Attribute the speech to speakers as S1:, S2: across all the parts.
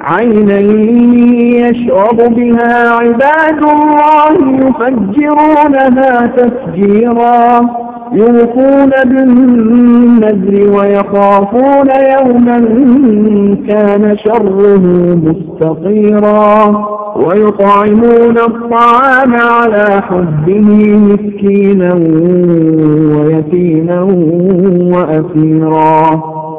S1: عينا يشرب بها عباد الله يفجرونها تفجيرا يوفون بالنذر ويخافون يوما كان شره مستطيرا ويطعمون الطعام على حبه مسكينا ويتيما وأسيرا.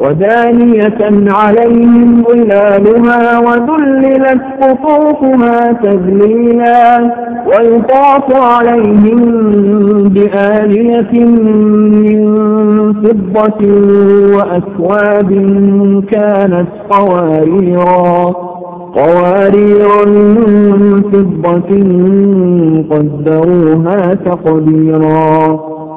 S1: ودانية عليهم ظلالها وذللت قطوفها تذليلا ويطاف عليهم بآلية من فضة وأكواب كانت قواريرا قوارير من فضة قدروها تقديرا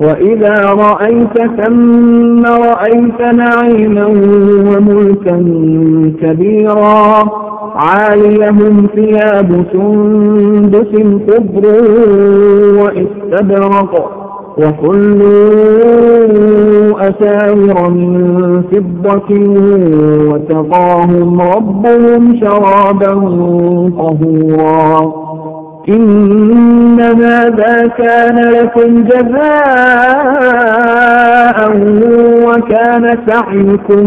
S1: وإذا رأيت ثم رأيت نعيما وملكا كبيرا عاليهم ثياب سندس خضر واستبرق وحلوا أساور من فضة وتقاهم ربهم شرابا طهورا. إن هذا كان لكم جزاء وكان سعيكم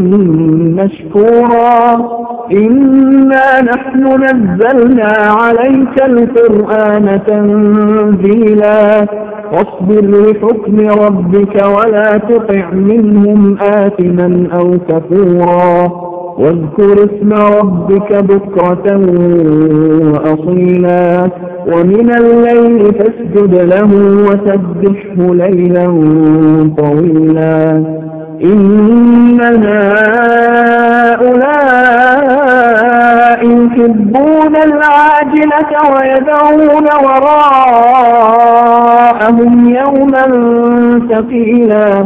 S1: مشكورا. إنا نحن نزلنا عليك القرآن تنزيلا. واصبر لحكم ربك ولا تطع منهم آثما أو كفورا. واذكر اسم ربك بكرة وأصيلا ومن الليل فاسجد له وسبحه ليلا طويلا. إن هؤلاء يحبون العاجلة ويدعون وراءهم يوما ثقيلا.